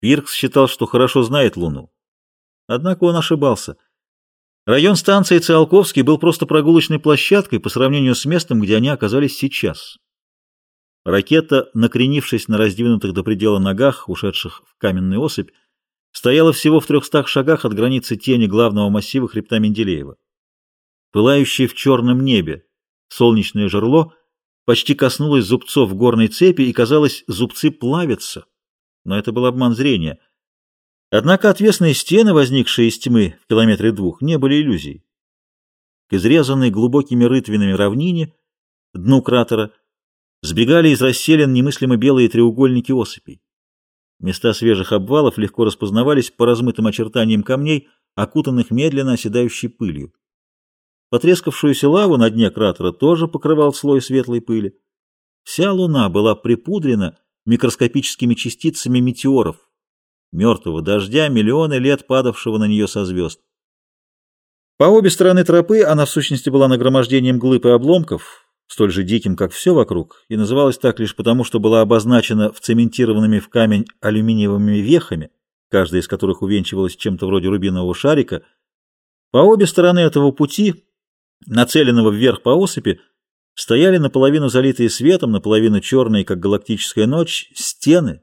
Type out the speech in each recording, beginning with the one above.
Пиркс считал, что хорошо знает Луну. Однако он ошибался. Район станции Циолковский был просто прогулочной площадкой по сравнению с местом, где они оказались сейчас. Ракета, накренившись на раздвинутых до предела ногах, ушедших в каменную осыпь, стояла всего в трехстах шагах от границы тени главного массива хребта Менделеева. Пылающее в черном небе солнечное жерло почти коснулось зубцов горной цепи, и, казалось, зубцы плавятся. Но это был обман зрения. Однако отвесные стены, возникшие из тьмы в километре двух, не были иллюзией. К изрезанной глубокими рытвинами равнине, дну кратера, сбегали из расселен немыслимо белые треугольники осыпей. Места свежих обвалов легко распознавались по размытым очертаниям камней, окутанных медленно оседающей пылью. Потрескавшуюся лаву на дне кратера тоже покрывал слой светлой пыли. Вся луна была припудрена микроскопическими частицами метеоров, мертвого дождя, миллионы лет падавшего на нее со звезд. По обе стороны тропы она в сущности была нагромождением глыб и обломков, столь же диким, как все вокруг, и называлась так лишь потому, что была обозначена вцементированными в камень алюминиевыми вехами, каждая из которых увенчивалась чем-то вроде рубинового шарика. По обе стороны этого пути нацеленного вверх по осыпи, стояли наполовину залитые светом, наполовину черные, как галактическая ночь, стены,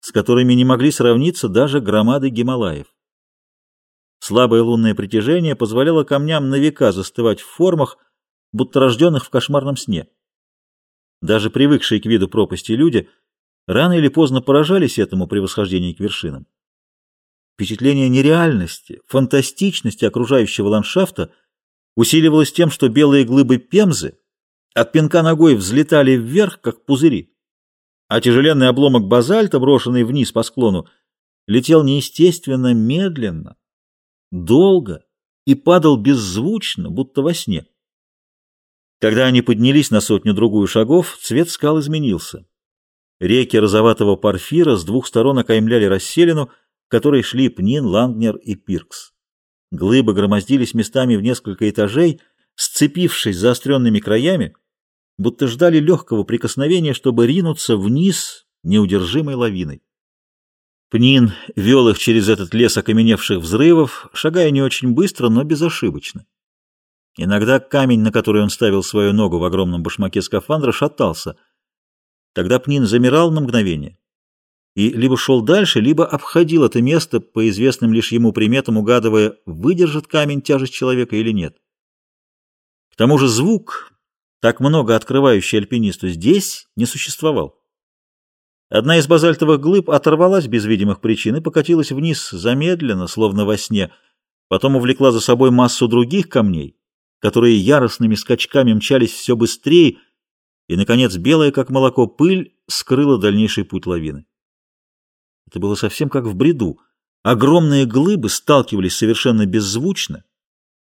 с которыми не могли сравниться даже громады Гималаев. Слабое лунное притяжение позволяло камням на века застывать в формах, будто рожденных в кошмарном сне. Даже привыкшие к виду пропасти люди рано или поздно поражались этому при восхождении к вершинам. Впечатление нереальности, фантастичности окружающего ландшафта – усиливалось тем, что белые глыбы пемзы от пинка ногой взлетали вверх, как пузыри, а тяжеленный обломок базальта, брошенный вниз по склону, летел неестественно медленно, долго и падал беззвучно, будто во сне. Когда они поднялись на сотню-другую шагов, цвет скал изменился. Реки розоватого порфира с двух сторон окаймляли расселину, которой шли Пнин, Лангнер и Пиркс. Глыбы громоздились местами в несколько этажей, сцепившись заостренными краями, будто ждали легкого прикосновения, чтобы ринуться вниз неудержимой лавиной. Пнин вел их через этот лес окаменевших взрывов, шагая не очень быстро, но безошибочно. Иногда камень, на который он ставил свою ногу в огромном башмаке скафандра, шатался. Тогда Пнин замирал на мгновение и либо шел дальше, либо обходил это место по известным лишь ему приметам, угадывая, выдержит камень тяжесть человека или нет. К тому же звук, так много открывающий альпинисту, здесь не существовал. Одна из базальтовых глыб оторвалась без видимых причин и покатилась вниз замедленно, словно во сне, потом увлекла за собой массу других камней, которые яростными скачками мчались все быстрее, и, наконец, белая, как молоко, пыль скрыла дальнейший путь лавины. Это было совсем как в бреду. Огромные глыбы сталкивались совершенно беззвучно,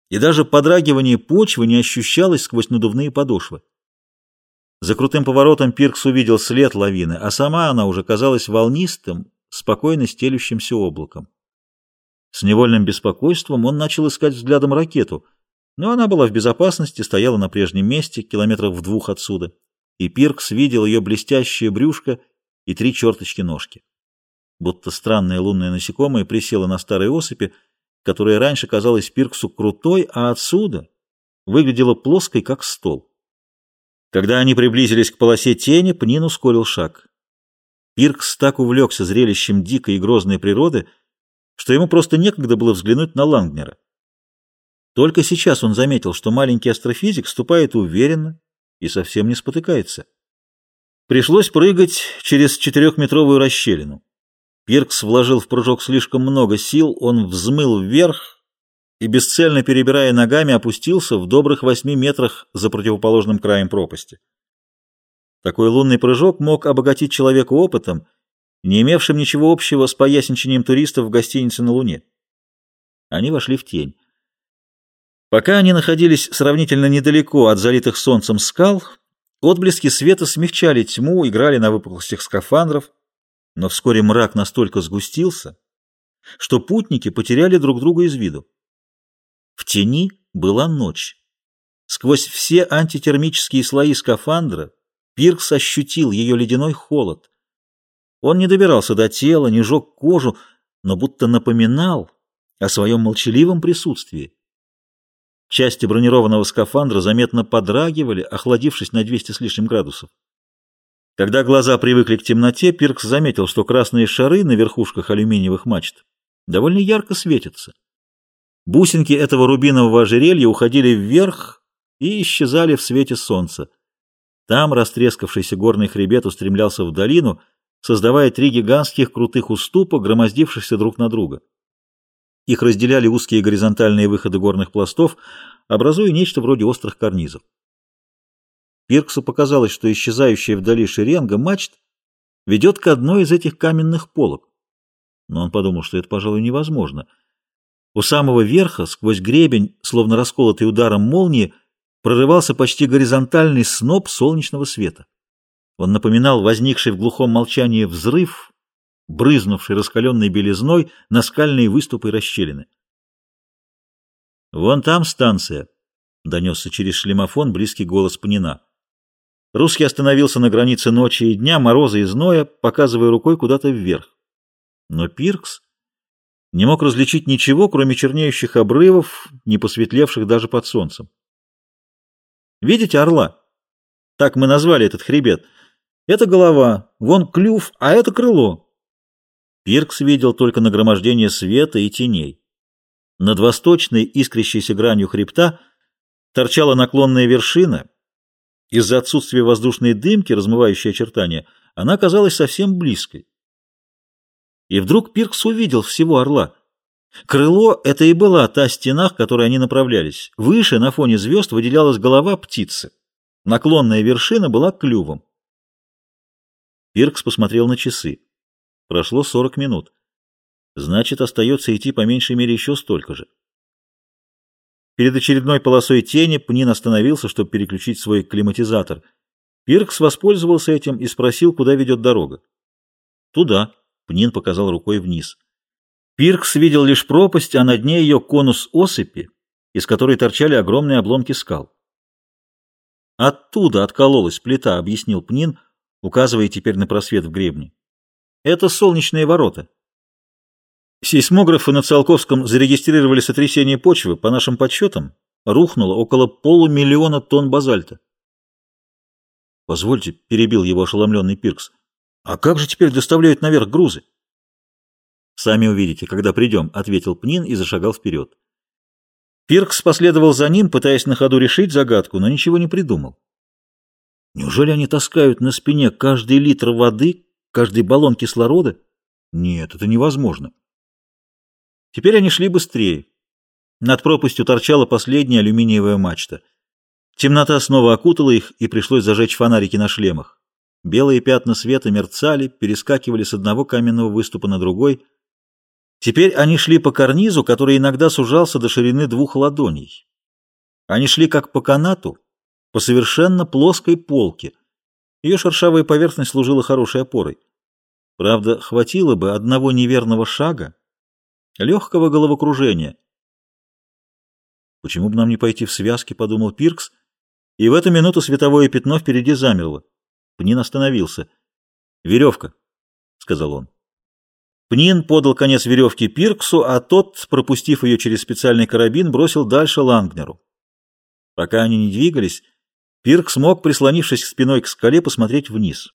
и даже подрагивание почвы не ощущалось сквозь надувные подошвы. За крутым поворотом Пиркс увидел след лавины, а сама она уже казалась волнистым, спокойно стелющимся облаком. С невольным беспокойством он начал искать взглядом ракету, но она была в безопасности, стояла на прежнем месте, километрах в двух отсюда, и Пиркс видел ее блестящее брюшко и три черточки ножки будто странное лунное насекомое присело на старой осыпи, которая раньше казалась Пирксу крутой, а отсюда выглядела плоской, как стол. Когда они приблизились к полосе тени, Пнин ускорил шаг. Пиркс так увлекся зрелищем дикой и грозной природы, что ему просто некогда было взглянуть на Лангнера. Только сейчас он заметил, что маленький астрофизик ступает уверенно и совсем не спотыкается. Пришлось прыгать через четырехметровую расщелину. Пиркс вложил в прыжок слишком много сил, он взмыл вверх и, бесцельно перебирая ногами, опустился в добрых восьми метрах за противоположным краем пропасти. Такой лунный прыжок мог обогатить человека опытом, не имевшим ничего общего с поясничанием туристов в гостинице на Луне. Они вошли в тень. Пока они находились сравнительно недалеко от залитых солнцем скал, отблески света смягчали тьму, играли на выпуклостях скафандров, но вскоре мрак настолько сгустился, что путники потеряли друг друга из виду. В тени была ночь. Сквозь все антитермические слои скафандра Пиркс ощутил ее ледяной холод. Он не добирался до тела, не жег кожу, но будто напоминал о своем молчаливом присутствии. Части бронированного скафандра заметно подрагивали, охладившись на 200 с лишним градусов. Когда глаза привыкли к темноте, Пиркс заметил, что красные шары на верхушках алюминиевых мачт довольно ярко светятся. Бусинки этого рубинового ожерелья уходили вверх и исчезали в свете солнца. Там растрескавшийся горный хребет устремлялся в долину, создавая три гигантских крутых уступа, громоздившихся друг на друга. Их разделяли узкие горизонтальные выходы горных пластов, образуя нечто вроде острых карнизов. Пирксу показалось, что исчезающая вдали шеренга мачт ведет к одной из этих каменных полок. Но он подумал, что это, пожалуй, невозможно. У самого верха, сквозь гребень, словно расколотый ударом молнии, прорывался почти горизонтальный сноп солнечного света. Он напоминал возникший в глухом молчании взрыв, брызнувший раскаленной белизной на скальные выступы расщелины. «Вон там станция», — донесся через шлемофон близкий голос Панина. Русский остановился на границе ночи и дня, мороза и зноя, показывая рукой куда-то вверх. Но Пиркс не мог различить ничего, кроме чернеющих обрывов, не посветлевших даже под солнцем. «Видите орла? Так мы назвали этот хребет. Это голова, вон клюв, а это крыло». Пиркс видел только нагромождение света и теней. Над восточной искрящейся гранью хребта торчала наклонная вершина — из-за отсутствия воздушной дымки, размывающей очертания, она казалась совсем близкой. И вдруг Пиркс увидел всего орла. Крыло — это и была та стена, к которой они направлялись. Выше, на фоне звезд, выделялась голова птицы. Наклонная вершина была клювом. Пиркс посмотрел на часы. Прошло сорок минут. Значит, остается идти по меньшей мере еще столько же. Перед очередной полосой тени Пнин остановился, чтобы переключить свой климатизатор. Пиркс воспользовался этим и спросил, куда ведет дорога. «Туда», — Пнин показал рукой вниз. Пиркс видел лишь пропасть, а на дне ее конус осыпи, из которой торчали огромные обломки скал. «Оттуда откололась плита», — объяснил Пнин, указывая теперь на просвет в гребне. «Это солнечные ворота. Сейсмографы на Циолковском зарегистрировали сотрясение почвы. По нашим подсчетам, рухнуло около полумиллиона тонн базальта. «Позвольте», — перебил его ошеломленный Пиркс, — «а как же теперь доставляют наверх грузы?» «Сами увидите, когда придем», — ответил Пнин и зашагал вперед. Пиркс последовал за ним, пытаясь на ходу решить загадку, но ничего не придумал. Неужели они таскают на спине каждый литр воды, каждый баллон кислорода? Нет, это невозможно. Теперь они шли быстрее. Над пропастью торчала последняя алюминиевая мачта. Темнота снова окутала их, и пришлось зажечь фонарики на шлемах. Белые пятна света мерцали, перескакивали с одного каменного выступа на другой. Теперь они шли по карнизу, который иногда сужался до ширины двух ладоней. Они шли как по канату, по совершенно плоской полке. Ее шершавая поверхность служила хорошей опорой. Правда, хватило бы одного неверного шага, легкого головокружения. «Почему бы нам не пойти в связки?» — подумал Пиркс, и в эту минуту световое пятно впереди замерло. Пнин остановился. «Веревка», — сказал он. Пнин подал конец веревки Пирксу, а тот, пропустив ее через специальный карабин, бросил дальше Лангнеру. Пока они не двигались, Пиркс мог, прислонившись спиной к скале, посмотреть вниз.